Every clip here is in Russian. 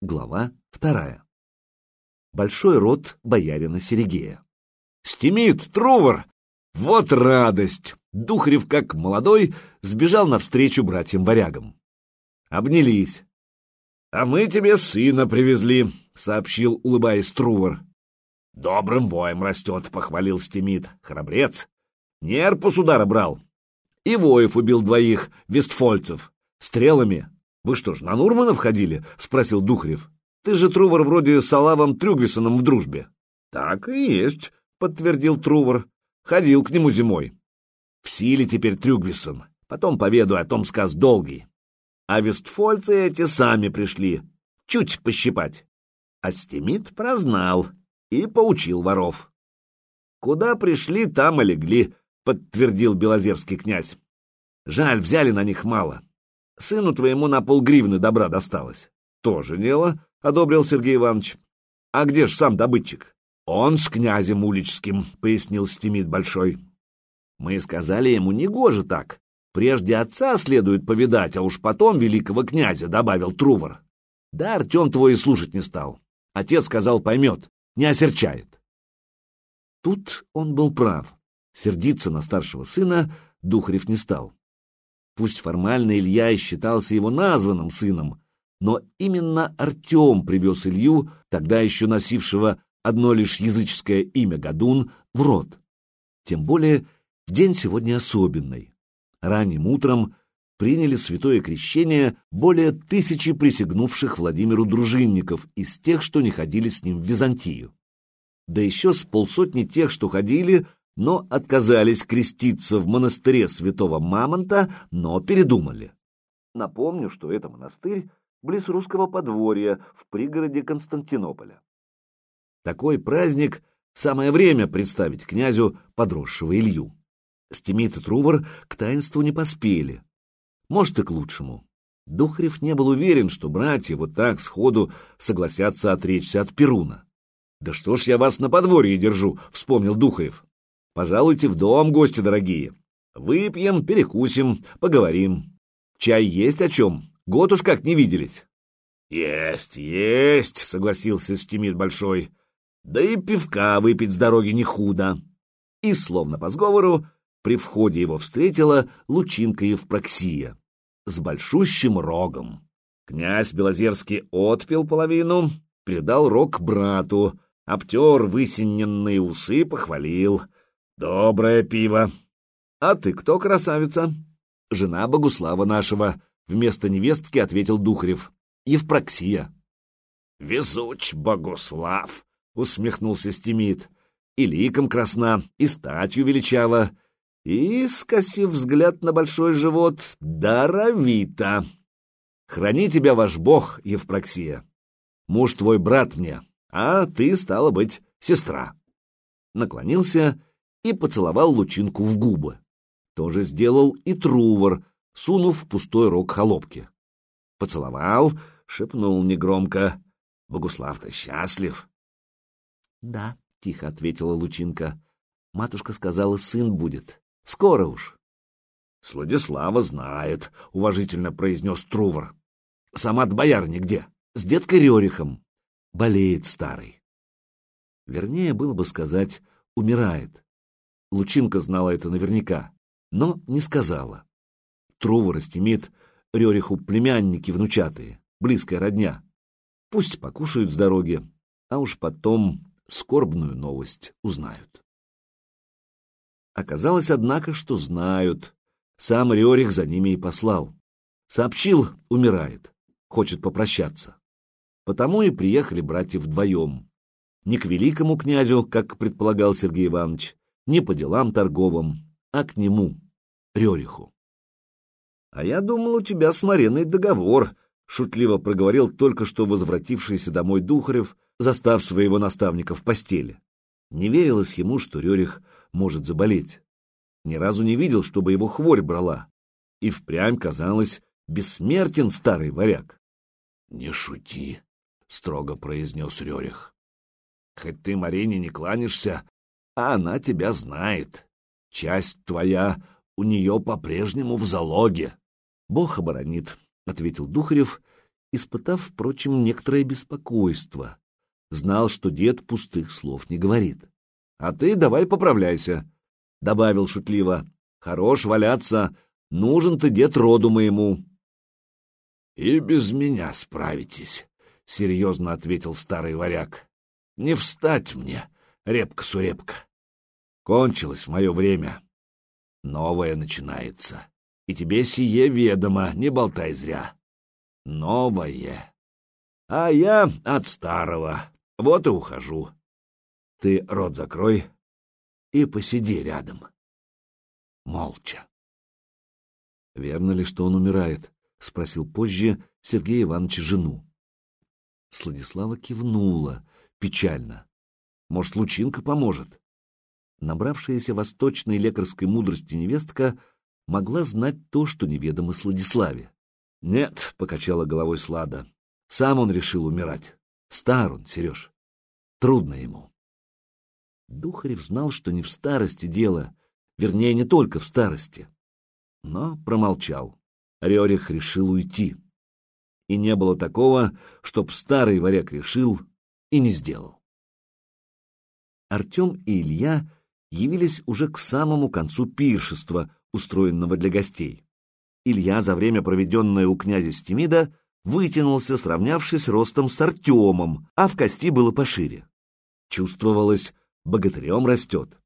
Глава вторая. Большой род боярина Серегея. «Стемит, Трувор! Вот радость!» Духарев, как молодой, сбежал навстречу братьям-варягам. Обнялись. «А мы тебе сына привезли», — сообщил, улыбаясь Трувор. «Добрым воем растет», — похвалил Стемит. «Храбрец. Нерпус удара брал. И воев убил двоих, вестфольцев. Стрелами. Вы что ж, на Нурмана входили?» — спросил Духарев. «Ты же, Трувор, вроде с Алавом Трюгвисоном в дружбе». «Так и есть», — подтвердил Трувор. «Ходил к нему зимой». «В силе теперь Трюгвисон. Потом поведаю о том сказ долгий. А вестфольцы эти сами пришли. Чуть пощипать». А Стемит прознал и поучил воров. «Куда пришли, там и легли», — подтвердил белозерский князь. «Жаль, взяли на них мало. Сыну твоему на полгривны добра досталось». «Тоже дело», — одобрил Сергей Иванович. «А где ж сам добытчик?» «Он с князем Уличским», — пояснил Стемит Большой. «Мы сказали ему, не гоже так. Прежде отца следует повидать, а уж потом великого князя», — добавил Трувор. «Да Артем твой и слушать не стал. Отец сказал, поймет не осерчает. Тут он был прав. Сердиться на старшего сына Духарев не стал. Пусть формально Илья и считался его названным сыном, но именно Артем привез Илью, тогда еще носившего одно лишь языческое имя Гадун, в род. Тем более день сегодня особенный. Ранним утром приняли святое крещение более тысячи присягнувших Владимиру дружинников из тех, что не ходили с ним в Византию. Да еще с полсотни тех, что ходили, но отказались креститься в монастыре святого Мамонта, но передумали. Напомню, что это монастырь близ русского подворья в пригороде Константинополя. Такой праздник — самое время представить князю подросшего Илью. Стемит и Трувор к таинству не поспели, может, и к лучшему. Духарев не был уверен, что братья вот так сходу согласятся отречься от Перуна. «Да что ж я вас на подворье держу», — вспомнил Духарев. «Пожалуйте в дом, гости дорогие. Выпьем, перекусим, поговорим. Чай есть о чем? Год уж как не виделись». «Есть, есть», — согласился Стимит Большой. «Да и пивка выпить с дороги не худо». И, словно по сговору, при входе его встретила Лучинка Евпроксия с большущим рогом. Князь Белозерский отпил половину, передал рог брату, обтер высиненные усы, похвалил. «Доброе пиво!» «А ты кто, красавица?» «Жена Богуслава нашего», — вместо невестки ответил Духарев. «Евпроксия». «Везуч Богуслав!» — усмехнулся Стимит. «И ликом красна, и статью величава, и, скосив взгляд на большой живот, даровито. Храни тебя ваш бог, Евпроксия. Муж твой брат мне, а ты, стала быть, сестра. Наклонился и поцеловал лучинку в губы. То же сделал и Трувор, сунув пустой рог холопки. Поцеловал, шепнул негромко. Богуслав-то счастлив. — Да, — тихо ответила Лучинка. Матушка сказала, сын будет. Скоро уж. — Сладислава знает, — уважительно произнес Трувор. — Сама-то боярня где? С деткой Рерихом. Болеет старый. Вернее, было бы сказать, умирает. Лучинка знала это наверняка, но не сказала. Трувор истемит Рериху племянники внучатые, близкая родня. Пусть покушают с дороги, а уж потом скорбную новость узнают. Оказалось, однако, что знают. Сам Рерих за ними и послал. Сообщил, умирает, хочет попрощаться. Потому и приехали братья вдвоем. Не к великому князю, как предполагал Сергей Иванович, не по делам торговым, а к нему, Рериху. — А я думал, у тебя с Мариной договор, — шутливо проговорил только что возвратившийся домой Духарев, застав своего наставника в постели. Не верилось ему, что Рерих может заболеть. Ни разу не видел, чтобы его хворь брала. И впрямь казалось, бессмертен старый варяг. — Не шути, — строго произнес Рерих. — Хоть ты Марине не кланишься, а она тебя знает. Часть твоя у нее по-прежнему в залоге. — Бог оборонит, — ответил Духарев испытав, впрочем, некоторое беспокойство. Знал, что дед пустых слов не говорит. — А ты давай поправляйся, — добавил шутливо. — Хорош валяться, нужен ты дед роду моему. — И без меня справитесь, — серьезно ответил старый варяг. — Не встать мне, репка-сурепка. Кончилось мое время. Новое начинается. И тебе сие ведомо, не болтай зря. Новое. А я от старого. Вот и ухожу. Ты рот закрой и посиди рядом. Молча. Верно ли, что он умирает? — спросил позже Сергей Иванович жену. Сладислава кивнула, печально. Может, лучинка поможет? Набравшаяся восточной лекарской мудрости невестка могла знать то, что неведомо Сладиславе. — Нет, — покачала головой Слада, — сам он решил умирать. Стар он, Сереж. Трудно ему. Духарев знал, что не в старости дело, вернее, не только в старости. Но промолчал. Рерих решил уйти. И не было такого, чтоб старый варяг решил и не сделал. Артем и Илья явились уже к самому концу пиршества, устроенного для гостей. Илья за время, проведенное у князя Стемида, вытянулся, сравнявшись ростом с Артемом, а в кости было пошире. Чувствовалось, богатырем растет.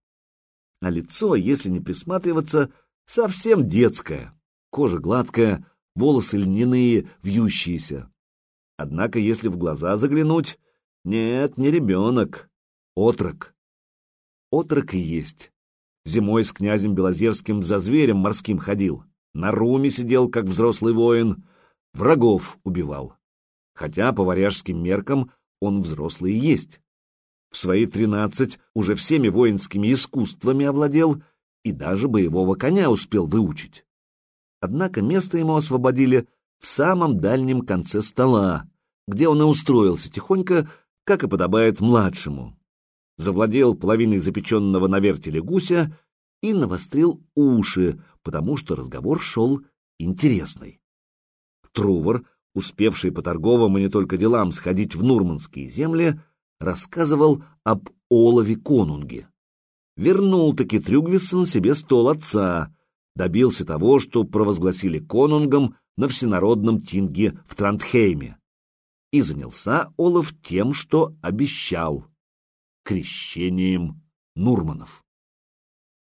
А лицо, если не присматриваться, совсем детское. Кожа гладкая, волосы льняные, вьющиеся. Однако, если в глаза заглянуть, нет, не ребенок, отрок. Отрок и есть. Зимой с князем Белозерским за зверем морским ходил, на руме сидел, как взрослый воин, врагов убивал. Хотя по варяжским меркам он взрослый и есть. В свои тринадцать уже всеми воинскими искусствами овладел и даже боевого коня успел выучить. Однако место ему освободили в самом дальнем конце стола, где он и устроился тихонько, как и подобает младшему завладел половиной запеченного на вертеле гуся и навострил уши, потому что разговор шел интересный. Трувор, успевший по торговым и не только делам сходить в нурманские земли, рассказывал об Олове Конунге. Вернул-таки Трюгвисон себе стол отца, добился того, что провозгласили конунгом на всенародном тинге в Трандхейме. И занялся Олаф тем, что обещал — крещением Нурманов.